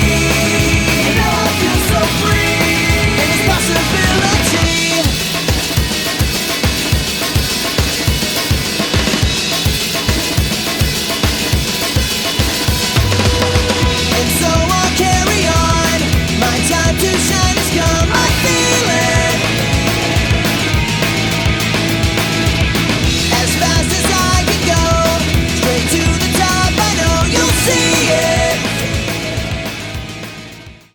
see, I feel so free.